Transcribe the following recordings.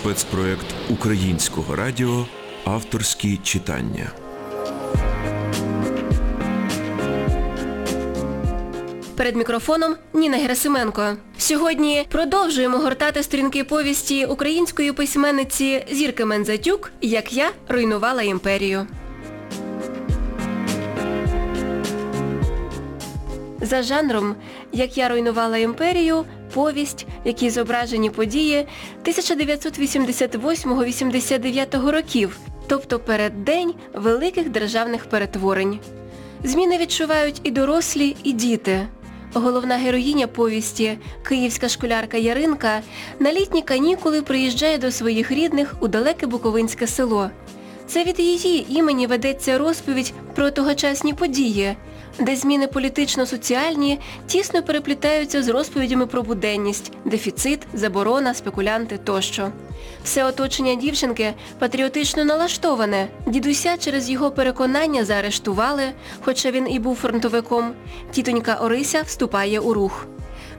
спецпроект Українського радіо Авторські читання. Перед мікрофоном Ніна Герасименко. Сьогодні продовжуємо гортати сторінки повісті української письменниці Зірки Мензатюк «Як я руйнувала імперію». За жанром «Як я руйнувала імперію» повість, в якій зображені події 1988-89 років, тобто переддень великих державних перетворень. Зміни відчувають і дорослі, і діти. Головна героїня повісті, київська школярка Яринка, на літні канікули приїжджає до своїх рідних у далеке Буковинське село. Це від її імені ведеться розповідь про тогочасні події, де зміни політично-соціальні тісно переплітаються з розповідями про буденність, дефіцит, заборона, спекулянти тощо. Все оточення дівчинки патріотично налаштоване. Дідуся через його переконання заарештували, хоча він і був фронтовиком. Тітонька Орися вступає у рух.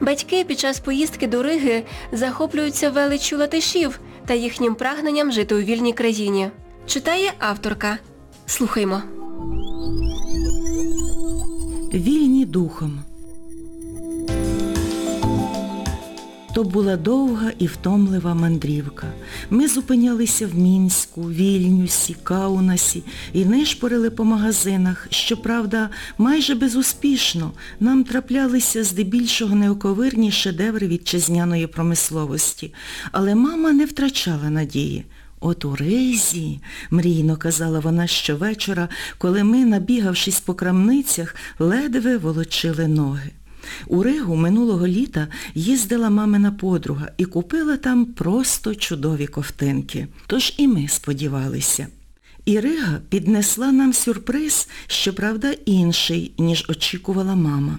Батьки під час поїздки до Риги захоплюються величчю латишів та їхнім прагненням жити у вільній країні. Читає авторка. Слухаймо. Вільні духом. То була довга і втомлива мандрівка. Ми зупинялися в Мінську, Вільнюсі, Каунасі і нишпорили по магазинах. Щоправда, майже безуспішно нам траплялися здебільшого неоковирні шедеври вітчизняної промисловості. Але мама не втрачала надії. От у Ризі, мрійно казала вона щовечора, коли ми, набігавшись по крамницях, ледве волочили ноги. У Ригу минулого літа їздила мамина подруга і купила там просто чудові ковтинки. Тож і ми сподівалися. І Рига піднесла нам сюрприз, щоправда, інший, ніж очікувала мама.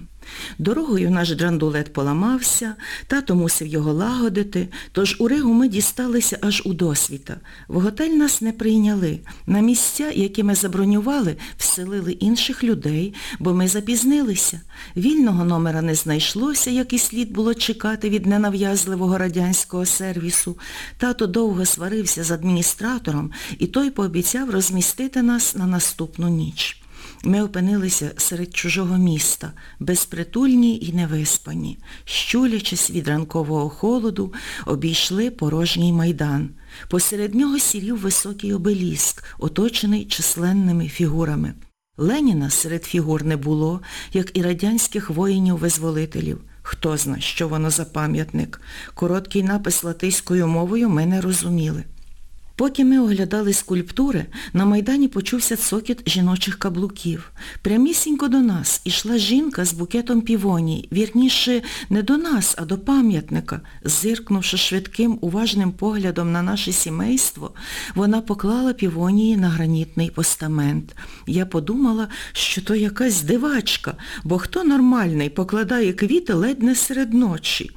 Дорогою наш драндулет поламався, тато мусив його лагодити, тож у Ригу ми дісталися аж у досвіта. В готель нас не прийняли. На місця, які ми забронювали, вселили інших людей, бо ми запізнилися. Вільного номера не знайшлося, як і слід було чекати від ненав'язливого радянського сервісу. Тато довго сварився з адміністратором, і той пообіцяв розмістити нас на наступну ніч. Ми опинилися серед чужого міста, безпритульні і невиспані. Щулячись від ранкового холоду, обійшли порожній майдан. Посеред нього сірів високий обеліск, оточений численними фігурами. Леніна серед фігур не було, як і радянських воїнів-визволителів. Хто зна, що воно за пам'ятник. Короткий напис латиською мовою ми не розуміли. Поки ми оглядали скульптури, на Майдані почувся цокіт жіночих каблуків. Прямісінько до нас ішла жінка з букетом півоній, вірніше, не до нас, а до пам'ятника. Зиркнувши швидким, уважним поглядом на наше сімейство, вона поклала півонії на гранітний постамент. Я подумала, що то якась дивачка, бо хто нормальний покладає квіти ледь не серед ночі.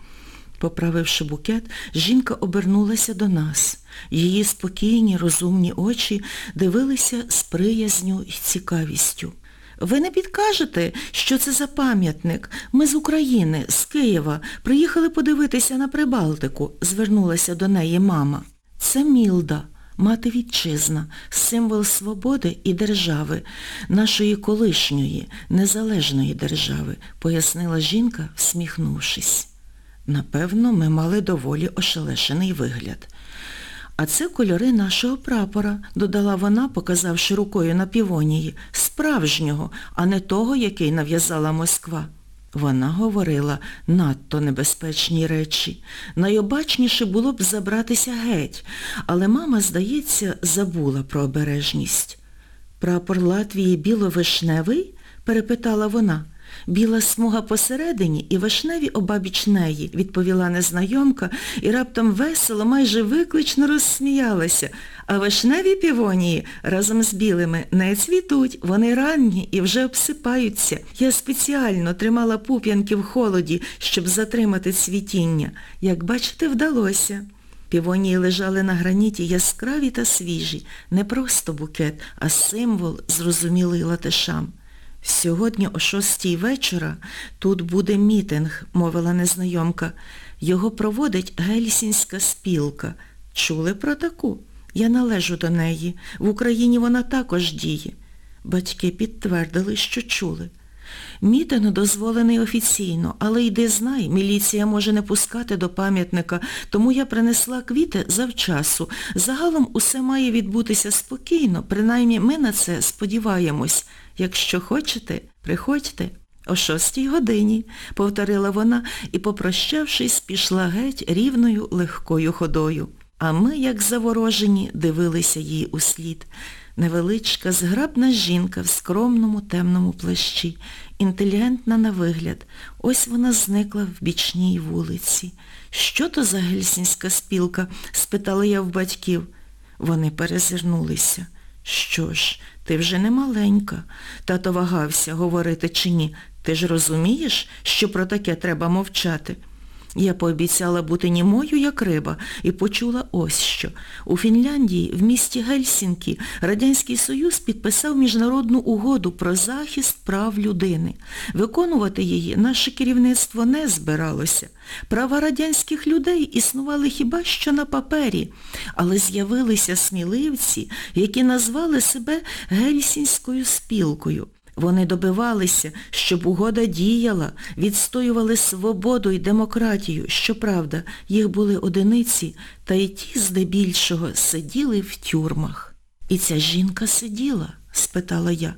Поправивши букет, жінка обернулася до нас. Її спокійні, розумні очі дивилися з приязню і цікавістю. Ви не підкажете, що це за пам'ятник? Ми з України, з Києва, приїхали подивитися на Прибалтику, звернулася до неї мама. Це Мілда, мати вітчизна, символ свободи і держави, нашої колишньої, незалежної держави, пояснила жінка, всміхнувшись. Напевно, ми мали доволі ошелешений вигляд. А це кольори нашого прапора, додала вона, показавши рукою на півонії, справжнього, а не того, який нав'язала Москва. Вона говорила надто небезпечні речі. Найобачніше було б забратися геть, але мама, здається, забула про обережність. Прапор Латвії біло-вишневий? перепитала вона. Біла смуга посередині і вишневі обабіч неї, відповіла незнайомка і раптом весело, майже виклично розсміялася. А вишневі півонії разом з білими не цвітуть, вони ранні і вже обсипаються. Я спеціально тримала пуп'янки в холоді, щоб затримати цвітіння. Як бачите, вдалося. Півонії лежали на граніті яскраві та свіжі, не просто букет, а символ, зрозумілий латишам. Сьогодні о шостій вечора тут буде мітинг, мовила незнайомка. Його проводить гельсінська спілка. Чули про таку? Я належу до неї. В Україні вона також діє. Батьки підтвердили, що чули. Мітинг дозволений офіційно, але йди знай, міліція може не пускати до пам'ятника, тому я принесла квіти завчасу. Загалом усе має відбутися спокійно, принаймні ми на це сподіваємось. Якщо хочете, приходьте. О шостій годині, повторила вона і, попрощавшись, пішла геть рівною легкою ходою. А ми, як заворожені, дивилися їй услід. Невеличка, зграбна жінка в скромному темному плащі, інтелігентна на вигляд. Ось вона зникла в бічній вулиці. Що то за гельсінська спілка? спитала я в батьків. Вони перезирнулися. Що ж, ти вже не маленька. Тато вагався, говорити чи ні. Ти ж розумієш, що про таке треба мовчати? Я пообіцяла бути німою, як риба, і почула ось що. У Фінляндії, в місті Гельсінкі, Радянський Союз підписав міжнародну угоду про захист прав людини. Виконувати її наше керівництво не збиралося. Права радянських людей існували хіба що на папері, але з'явилися сміливці, які назвали себе Гельсінською спілкою. Вони добивалися, щоб угода діяла, відстоювали свободу і демократію. Щоправда, їх були одиниці, та й ті здебільшого сиділи в тюрмах. І ця жінка сиділа? спитала я.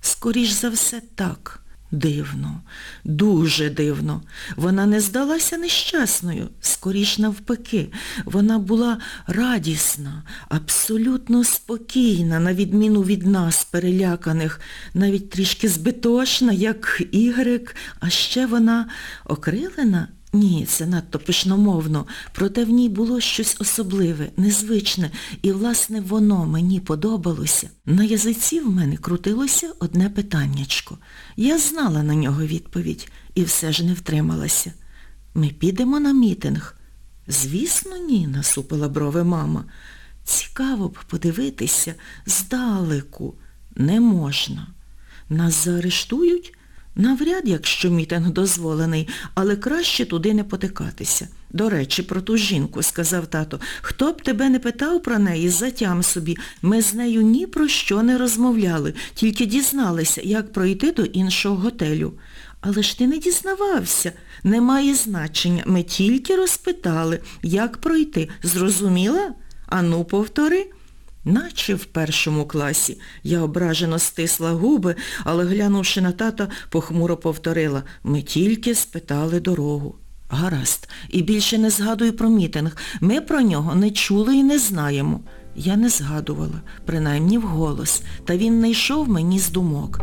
Скоріш за все так. Дивно, дуже дивно. Вона не здалася нещасною, скоріш навпаки. Вона була радісна, абсолютно спокійна, на відміну від нас, переляканих, навіть трішки збитошна, як Ігрик, а ще вона окрилена. Ні, це надто пишномовно, проте в ній було щось особливе, незвичне, і, власне, воно мені подобалося. На язиці в мене крутилося одне питаннячко. Я знала на нього відповідь і все ж не втрималася. Ми підемо на мітинг? Звісно, ні, насупила брови мама. Цікаво б подивитися здалеку. Не можна. Нас заарештують? Навряд, якщо мітинг дозволений, але краще туди не потикатися. До речі, про ту жінку, сказав тато, хто б тебе не питав про неї, затям собі. Ми з нею ні про що не розмовляли, тільки дізналися, як пройти до іншого готелю. Але ж ти не дізнавався. Немає значення. Ми тільки розпитали, як пройти. Зрозуміла? Ану, повтори. Наче в першому класі. Я ображено стисла губи, але, глянувши на тата, похмуро повторила. Ми тільки спитали дорогу. Гаразд. І більше не згадую про мітинг. Ми про нього не чули і не знаємо. Я не згадувала, принаймні вголос, та він не йшов мені з думок.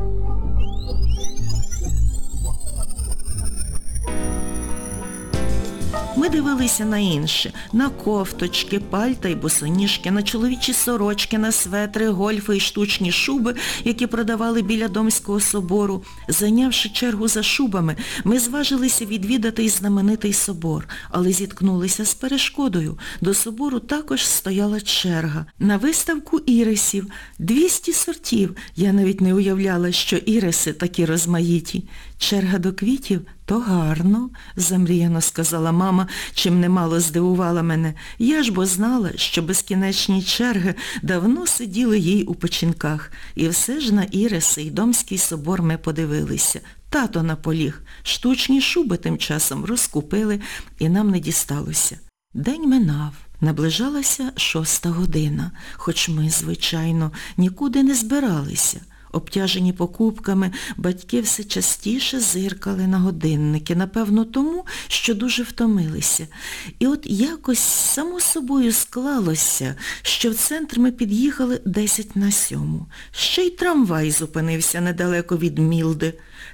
Ми дивилися на інше, на кофточки, пальта й босоніжки, на чоловічі сорочки, на светри, гольфи і штучні шуби, які продавали біля Домського собору. Зайнявши чергу за шубами, ми зважилися відвідати й знаменитий собор, але зіткнулися з перешкодою. До собору також стояла черга. На виставку ірисів. 200 сортів. Я навіть не уявляла, що іриси такі розмаїті. Черга до квітів то гарно, замріяно сказала мама, чим немало здивувала мене. Я ж бо знала, що безкінечні черги давно сиділи їй у печінках. І все ж на Іриси й Домський собор ми подивилися. Тато наполіг. Штучні шуби тим часом розкупили і нам не дісталося. День минав. Наближалася шоста година, хоч ми, звичайно, нікуди не збиралися. Обтяжені покупками, батьки все частіше зиркали на годинники, напевно, тому, що дуже втомилися. І от якось само собою склалося, що в центр ми під'їхали 10 на сьому. Ще й трамвай зупинився недалеко від Мілди.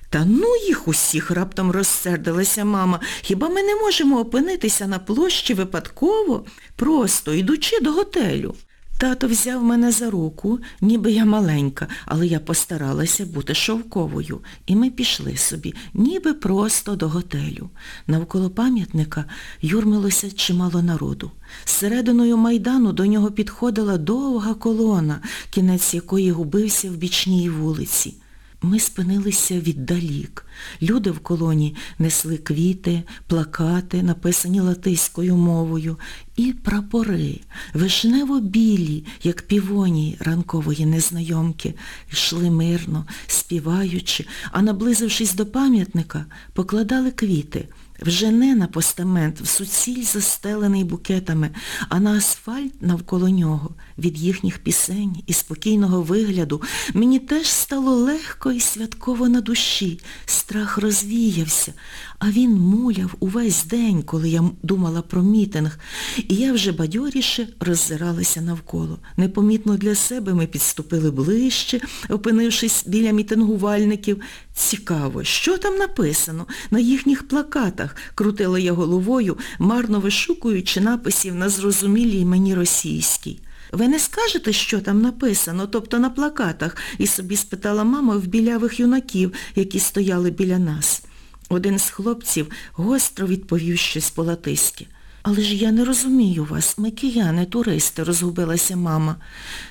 Та ну їх усіх, раптом розсердилася мама. Хіба ми не можемо опинитися на площі випадково, просто йдучи до готелю? Тато взяв мене за руку, ніби я маленька, але я постаралася бути шовковою. І ми пішли собі, ніби просто до готелю. Навколо пам'ятника юрмилося чимало народу. Серединою майдану до нього підходила довга колона, кінець якої губився в бічній вулиці. Ми спинилися віддалік. Люди в колоні несли квіти, плакати, написані латиською мовою, і прапори, вишнево-білі, як півоні ранкової незнайомки, йшли мирно, співаючи, а наблизившись до пам'ятника, покладали квіти. Вже не на постамент, в суціль застелений букетами, а на асфальт навколо нього. Від їхніх пісень і спокійного вигляду мені теж стало легко і святково на душі. Страх розвіявся, а він муляв увесь день, коли я думала про мітинг, і я вже бадьоріше роззиралася навколо. Непомітно для себе ми підступили ближче, опинившись біля мітингувальників. Цікаво, що там написано на їхніх плакатах, крутила я головою, марно вишукуючи написів на зрозумілій мені російській. Ви не скажете, що там написано, тобто на плакатах, і собі спитала мама в білявих юнаків, які стояли біля нас. Один з хлопців гостро відповів щось по-латиськи. Але ж я не розумію вас, ми кияни, туристи, розгубилася мама.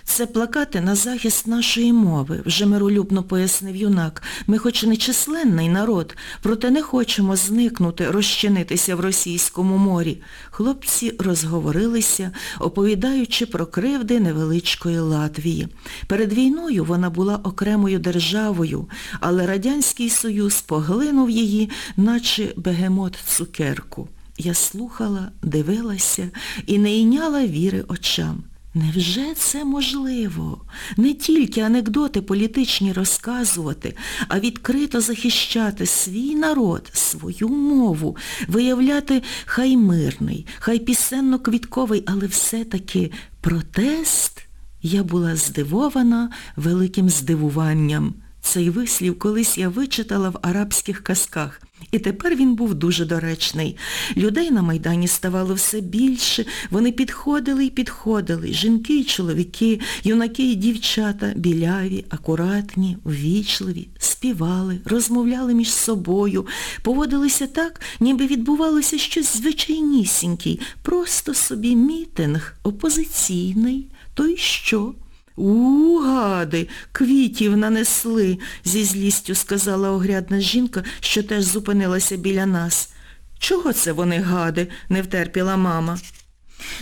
Це плакати на захист нашої мови, вже миролюбно пояснив юнак. Ми хоч і не численний народ, проте не хочемо зникнути, розчинитися в російському морі. Хлопці розговорилися, оповідаючи про кривди невеличкої Латвії. Перед війною вона була окремою державою, але Радянський Союз поглинув її, наче бегемот цукерку. Я слухала, дивилася і не йняла віри очам. Невже це можливо? Не тільки анекдоти політичні розказувати, а відкрито захищати свій народ, свою мову, виявляти хай мирний, хай пісенно-квітковий, але все-таки протест? Я була здивована великим здивуванням. Цей вислів колись я вичитала в арабських казках. І тепер він був дуже доречний. Людей на Майдані ставало все більше, вони підходили і підходили, жінки і чоловіки, юнаки і дівчата, біляві, акуратні, ввічливі, співали, розмовляли між собою, поводилися так, ніби відбувалося щось звичайнісінький, просто собі мітинг, опозиційний. То й що? У, гади, квітів нанесли, зі злістю сказала огрядна жінка, що теж зупинилася біля нас. Чого це вони, гади? не втерпіла мама.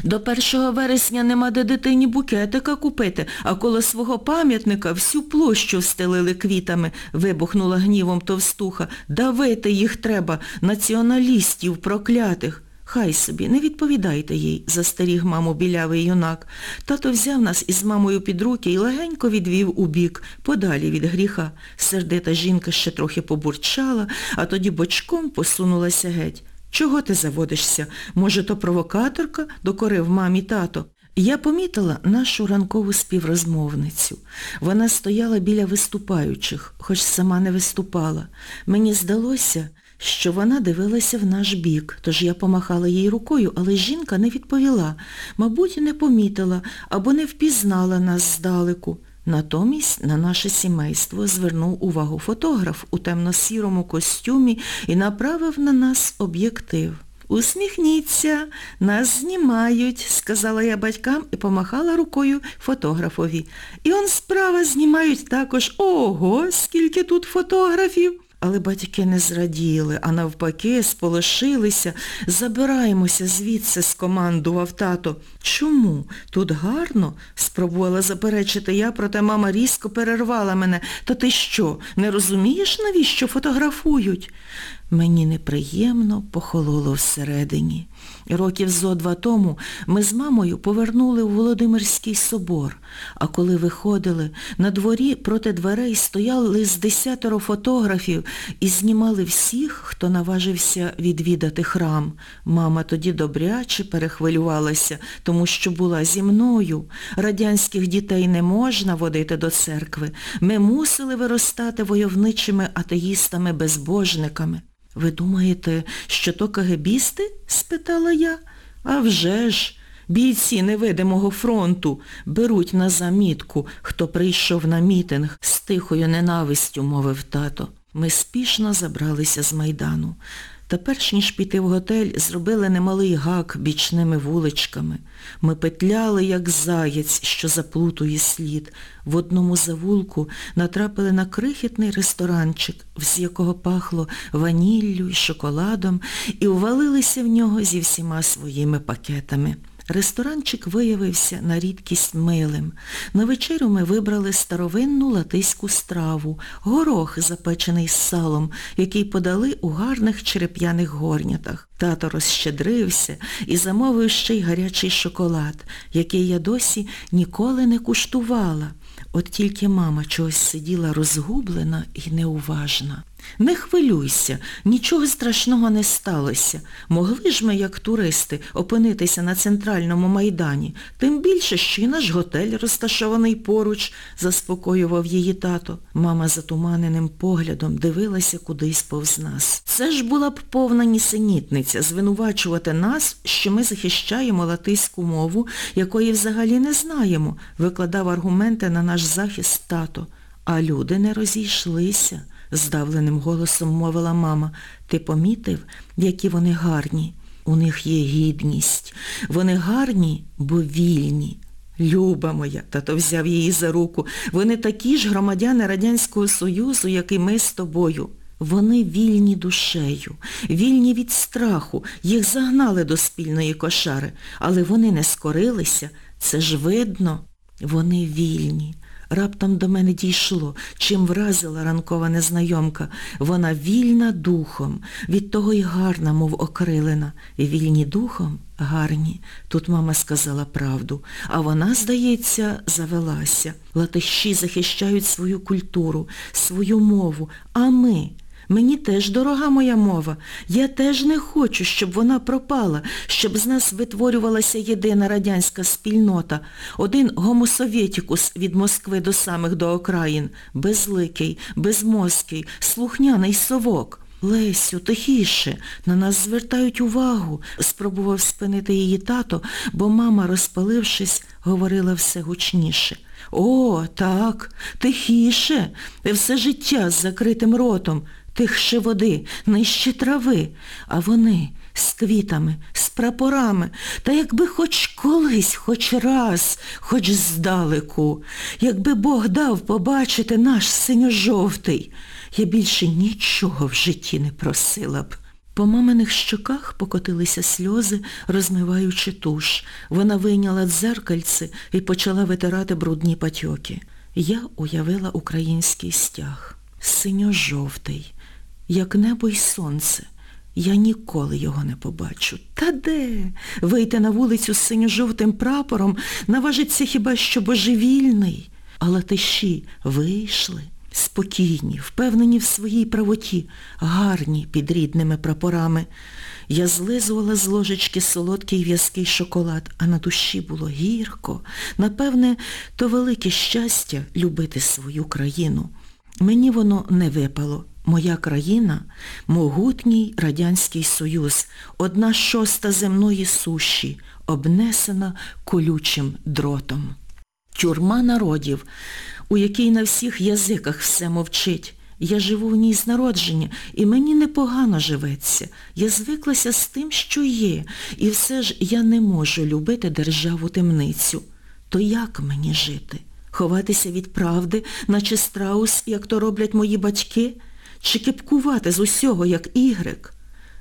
До 1 вересня нема де дитині букетика купити, а коло свого пам'ятника всю площу встелили квітами, вибухнула гнівом товстуха. Давити їх треба, націоналістів проклятих. Хай собі, не відповідайте їй, застеріг маму білявий юнак. Тато взяв нас із мамою під руки і легенько відвів у бік, подалі від гріха. Сердита жінка ще трохи побурчала, а тоді бочком посунулася геть. Чого ти заводишся? Може, то провокаторка? докорив мамі тато. Я помітила нашу ранкову співрозмовницю. Вона стояла біля виступаючих, хоч сама не виступала. Мені здалося, що вона дивилася в наш бік, тож я помахала їй рукою, але жінка не відповіла, мабуть, не помітила або не впізнала нас здалеку. Натомість на наше сімейство звернув увагу фотограф у темно-сірому костюмі і направив на нас об'єктив. Усміхніться, нас знімають, сказала я батькам і помахала рукою фотографові. І он справа знімають також. Ого, скільки тут фотографів! Але батьки не зраділи, а навпаки сполошилися. Забираємося звідси, скомандував тато. Чому? Тут гарно? спробувала заперечити я, проте мама різко перервала мене. Та ти що, не розумієш, навіщо фотографують? Мені неприємно похололо всередині. Років зо два тому ми з мамою повернули у Володимирський собор, а коли виходили, на дворі проти дверей стояли з десятеро фотографів і знімали всіх, хто наважився відвідати храм. Мама тоді добряче перехвилювалася, тому що була зі мною. Радянських дітей не можна водити до церкви. Ми мусили виростати войовничими атеїстами-безбожниками. Ви думаєте, що то кагебісти? спитала я. А вже ж, бійці невидимого фронту беруть на замітку, хто прийшов на мітинг з тихою ненавистю, мовив тато. Ми спішно забралися з Майдану. Та перш ніж піти в готель, зробили немалий гак бічними вуличками. Ми петляли, як заєць, що заплутує слід. В одному завулку натрапили на крихітний ресторанчик, з якого пахло ваніллю і шоколадом, і увалилися в нього зі всіма своїми пакетами. Ресторанчик виявився на рідкість милим. На вечерю ми вибрали старовинну латиську страву, горох, запечений з салом, який подали у гарних череп'яних горнятах. Тато розщедрився і замовив ще й гарячий шоколад, який я досі ніколи не куштувала. От тільки мама чогось сиділа розгублена і неуважна. Не хвилюйся, нічого страшного не сталося. Могли ж ми, як туристи, опинитися на центральному майдані, тим більше, що й наш готель розташований поруч, заспокоював її тато. Мама затуманеним поглядом дивилася кудись повз нас. Це ж була б повна нісенітниця звинувачувати нас, що ми захищаємо латиську мову, якої взагалі не знаємо, викладав аргументи на наш захист тато. А люди не розійшлися здавленим голосом мовила мама. Ти помітив, які вони гарні? У них є гідність. Вони гарні, бо вільні. Люба моя, тато взяв її за руку. Вони такі ж громадяни Радянського Союзу, як і ми з тобою. Вони вільні душею, вільні від страху, їх загнали до спільної кошари, але вони не скорилися, це ж видно. Вони вільні. Раптом до мене дійшло, чим вразила ранкова незнайомка. Вона вільна духом, від того й гарна, мов окрилена. Вільні духом гарні. Тут мама сказала правду. А вона, здається, завелася. Латищі захищають свою культуру, свою мову. А ми... Мені теж дорога моя мова. Я теж не хочу, щоб вона пропала, щоб з нас витворювалася єдина радянська спільнота. Один гомосовєтікус від Москви до самих до окраїн. Безликий, безмозкий, слухняний совок. Лесю, тихіше, на нас звертають увагу, спробував спинити її тато, бо мама, розпалившись, говорила все гучніше. О, так, тихіше, все життя з закритим ротом, тихше води, нижче трави, а вони з квітами, з прапорами, та якби хоч колись, хоч раз, хоч здалеку, якби Бог дав побачити наш синьо-жовтий, я більше нічого в житті не просила б. По маминих щоках покотилися сльози, розмиваючи туш. Вона вийняла дзеркальце і почала витирати брудні патьоки. Я уявила український стяг. Синьо-жовтий, як небо й сонце. Я ніколи його не побачу. Та де? Вийти на вулицю з синьо-жовтим прапором наважиться хіба що божевільний. А латиші вийшли, спокійні, впевнені в своїй правоті, гарні під рідними прапорами. Я злизувала з ложечки солодкий в'язкий шоколад, а на душі було гірко. Напевне, то велике щастя любити свою країну. Мені воно не випало. Моя країна – могутній Радянський Союз, одна шоста земної суші, обнесена колючим дротом. Тюрма народів, у якій на всіх язиках все мовчить. Я живу в ній з народження, і мені непогано живеться. Я звиклася з тим, що є, і все ж я не можу любити державу-темницю. То як мені жити? Ховатися від правди, наче страус, як то роблять мої батьки? Чи кипкувати з усього, як ігрек?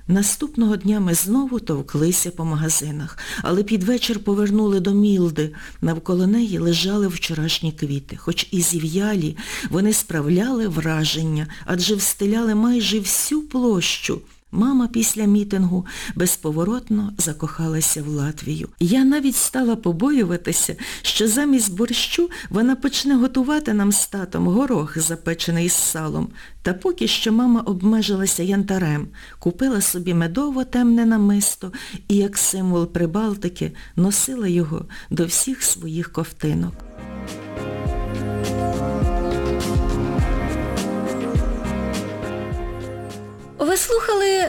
Наступного дня ми знову товклися по магазинах, але під вечір повернули до Мілди. Навколо неї лежали вчорашні квіти. Хоч і зів'ялі, вони справляли враження, адже встиляли майже всю площу. Мама після мітингу безповоротно закохалася в Латвію. Я навіть стала побоюватися, що замість борщу вона почне готувати нам з татом горох, запечений з салом. Та поки що мама обмежилася янтарем, купила собі медово темне намисто і, як символ Прибалтики, носила його до всіх своїх ковтинок.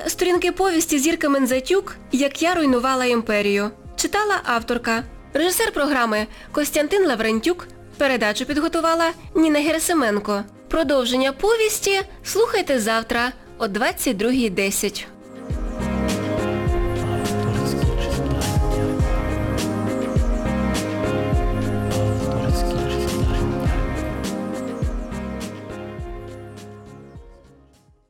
Сторінки повісті Зірки Мензатюк «Як я руйнувала імперію». Читала авторка. Режисер програми Костянтин Лаврентюк. Передачу підготувала Ніна Герасименко. Продовження повісті слухайте завтра о 22.10.